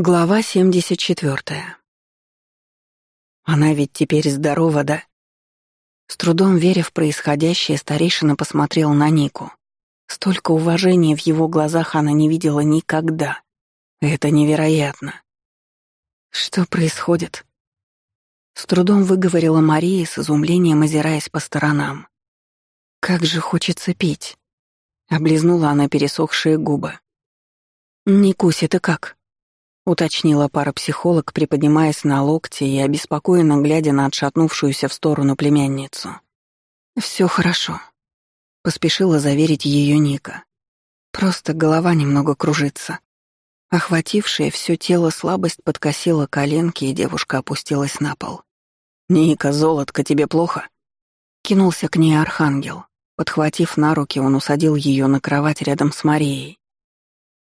Глава 74. Она ведь теперь здорова, да? С трудом веря в происходящее, старейшина посмотрел на Нику. Столько уважения в его глазах она не видела никогда. Это невероятно. Что происходит? С трудом выговорила Мария, с изумлением озираясь по сторонам. Как же хочется пить. Облизнула она пересохшие губы. «Никусь, ты как?» Уточнила парапсихолог, приподнимаясь на локте и обеспокоенно глядя на отшатнувшуюся в сторону племянницу. Все хорошо», — поспешила заверить ее Ника. «Просто голова немного кружится». Охватившая все тело слабость подкосила коленки, и девушка опустилась на пол. «Ника, золотко, тебе плохо?» Кинулся к ней архангел. Подхватив на руки, он усадил ее на кровать рядом с Марией.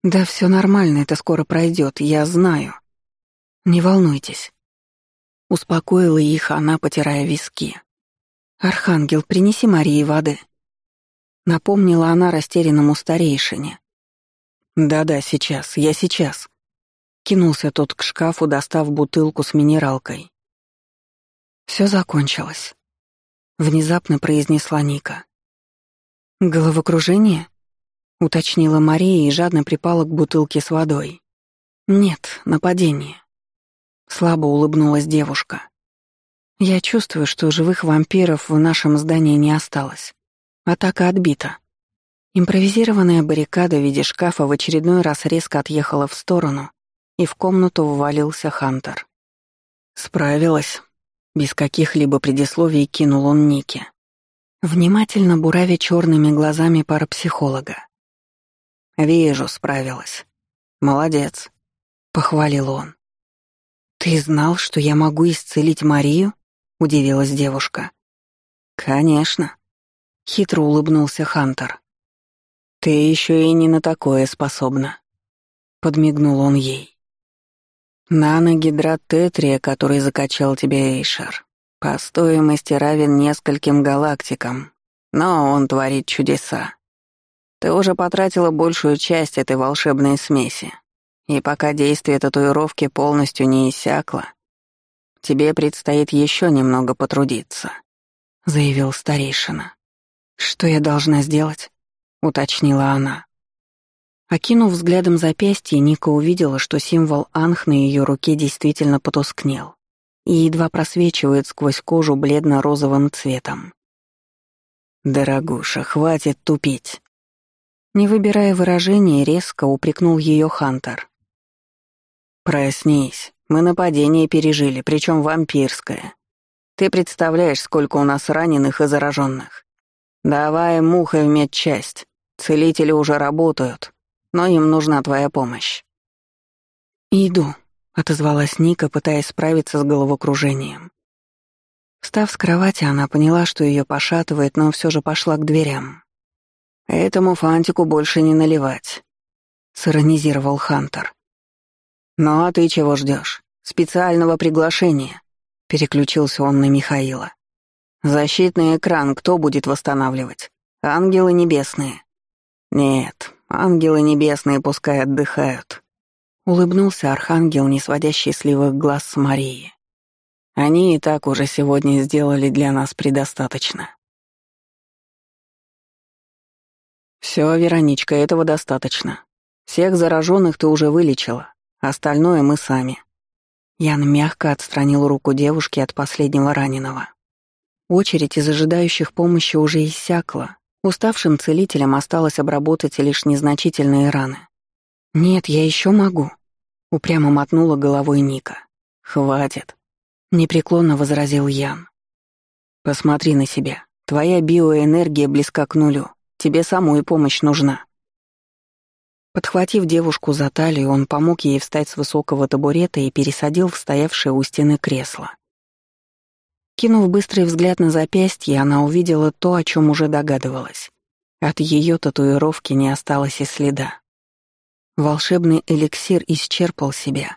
«Да все нормально, это скоро пройдет, я знаю. Не волнуйтесь». Успокоила их она, потирая виски. «Архангел, принеси Марии воды». Напомнила она растерянному старейшине. «Да-да, сейчас, я сейчас». Кинулся тот к шкафу, достав бутылку с минералкой. Все закончилось. Внезапно произнесла Ника. «Головокружение?» Уточнила Мария и жадно припала к бутылке с водой. Нет, нападение. Слабо улыбнулась девушка. Я чувствую, что живых вампиров в нашем здании не осталось. Атака отбита. Импровизированная баррикада в виде шкафа в очередной раз резко отъехала в сторону, и в комнату ввалился Хантер. «Справилась». Без каких-либо предисловий кинул он Нике. Внимательно буравя черными глазами парапсихолога. «Вижу, справилась. Молодец», — похвалил он. «Ты знал, что я могу исцелить Марию?» — удивилась девушка. «Конечно», — хитро улыбнулся Хантер. «Ты еще и не на такое способна», — подмигнул он ей. «Наногидрат тетрия, который закачал тебе Эйшер, по стоимости равен нескольким галактикам, но он творит чудеса. Ты уже потратила большую часть этой волшебной смеси. И пока действие татуировки полностью не иссякло, тебе предстоит еще немного потрудиться», — заявил старейшина. «Что я должна сделать?» — уточнила она. Окинув взглядом запястье, Ника увидела, что символ Анх на ее руке действительно потускнел и едва просвечивает сквозь кожу бледно-розовым цветом. «Дорогуша, хватит тупить!» Не выбирая выражения, резко упрекнул ее Хантер. «Проснись. Мы нападение пережили, причем вампирское. Ты представляешь, сколько у нас раненых и зараженных. Давай мухой в медчасть. Целители уже работают, но им нужна твоя помощь». «Иду», — отозвалась Ника, пытаясь справиться с головокружением. Встав с кровати, она поняла, что ее пошатывает, но все же пошла к дверям. «Этому фантику больше не наливать», — сиронизировал Хантер. «Ну а ты чего ждешь? Специального приглашения?» — переключился он на Михаила. «Защитный экран кто будет восстанавливать? Ангелы небесные?» «Нет, ангелы небесные пускай отдыхают», — улыбнулся архангел, не сводящий сливых глаз с Марии. «Они и так уже сегодня сделали для нас предостаточно». Все, Вероничка, этого достаточно. Всех зараженных ты уже вылечила, остальное мы сами». Ян мягко отстранил руку девушки от последнего раненого. Очередь из ожидающих помощи уже иссякла. Уставшим целителям осталось обработать лишь незначительные раны. «Нет, я еще могу», — упрямо мотнула головой Ника. «Хватит», — непреклонно возразил Ян. «Посмотри на себя. Твоя биоэнергия близка к нулю. Тебе самой помощь нужна». Подхватив девушку за талию, он помог ей встать с высокого табурета и пересадил в стоявшее у стены кресло. Кинув быстрый взгляд на запястье, она увидела то, о чем уже догадывалась. От ее татуировки не осталось и следа. Волшебный эликсир исчерпал себя,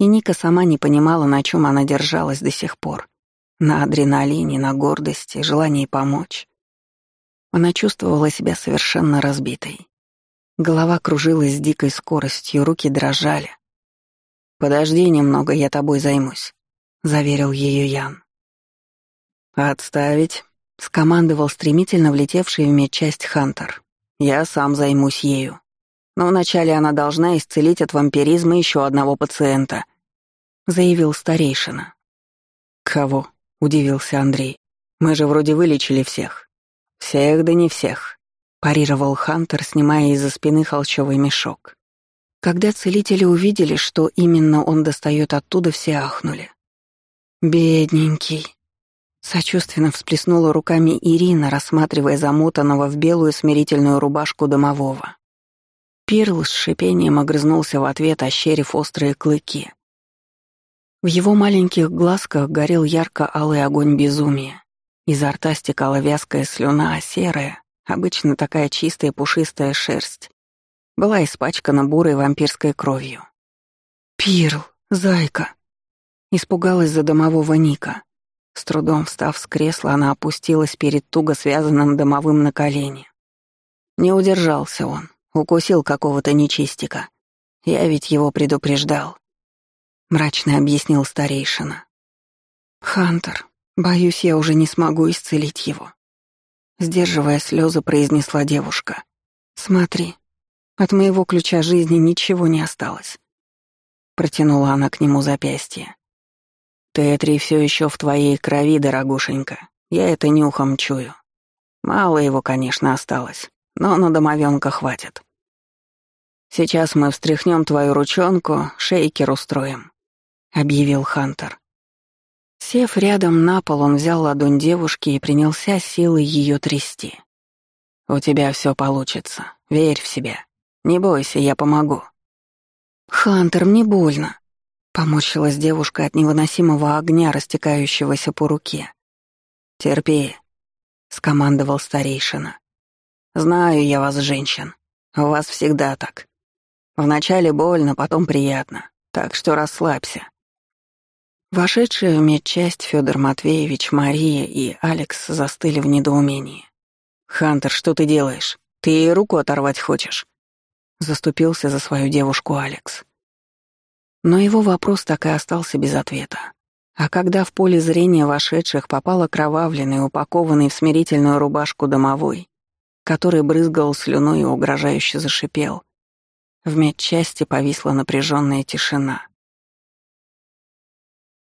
и Ника сама не понимала, на чем она держалась до сих пор. На адреналине, на гордости, желании помочь. Она чувствовала себя совершенно разбитой. Голова кружилась с дикой скоростью, руки дрожали. «Подожди немного, я тобой займусь», — заверил ее Ян. «Отставить», — скомандовал стремительно влетевший в медчасть Хантер. «Я сам займусь ею. Но вначале она должна исцелить от вампиризма еще одного пациента», — заявил старейшина. «Кого?» — удивился Андрей. «Мы же вроде вылечили всех». «Всех да не всех», — парировал Хантер, снимая из-за спины холчевый мешок. Когда целители увидели, что именно он достает оттуда, все ахнули. «Бедненький», Сочувственно всплеснула руками Ирина, рассматривая замотанного в белую смирительную рубашку домового. Пирл с шипением огрызнулся в ответ, ощерив острые клыки. В его маленьких глазках горел ярко-алый огонь безумия. Изо рта стекала вязкая слюна, а серая, обычно такая чистая пушистая шерсть, была испачкана бурой вампирской кровью. «Пирл, зайка!» Испугалась за домового Ника. С трудом встав с кресла, она опустилась перед туго связанным домовым на колени. Не удержался он, укусил какого-то нечистика. Я ведь его предупреждал. Мрачно объяснил старейшина. «Хантер, боюсь, я уже не смогу исцелить его». Сдерживая слезы, произнесла девушка. «Смотри, от моего ключа жизни ничего не осталось». Протянула она к нему запястье. Тетри все еще в твоей крови, дорогушенька. Я это нюхом чую. Мало его, конечно, осталось, но на домовенка хватит. Сейчас мы встряхнем твою ручонку, шейкер устроим, объявил Хантер. Сев рядом на пол, он взял ладонь девушки и принялся силой ее трясти. «У тебя все получится. Верь в себя. Не бойся, я помогу». «Хантер, мне больно», Поморщилась девушка от невыносимого огня, растекающегося по руке. «Терпи», — скомандовал старейшина. «Знаю я вас, женщин. У вас всегда так. Вначале больно, потом приятно, так что расслабься». Вошедшие в медчасть Федор Матвеевич, Мария и Алекс застыли в недоумении. «Хантер, что ты делаешь? Ты ей руку оторвать хочешь?» Заступился за свою девушку Алекс. Но его вопрос так и остался без ответа. А когда в поле зрения вошедших попал окровавленный, упакованный в смирительную рубашку домовой, который брызгал слюной и угрожающе зашипел, в медчасти повисла напряженная тишина.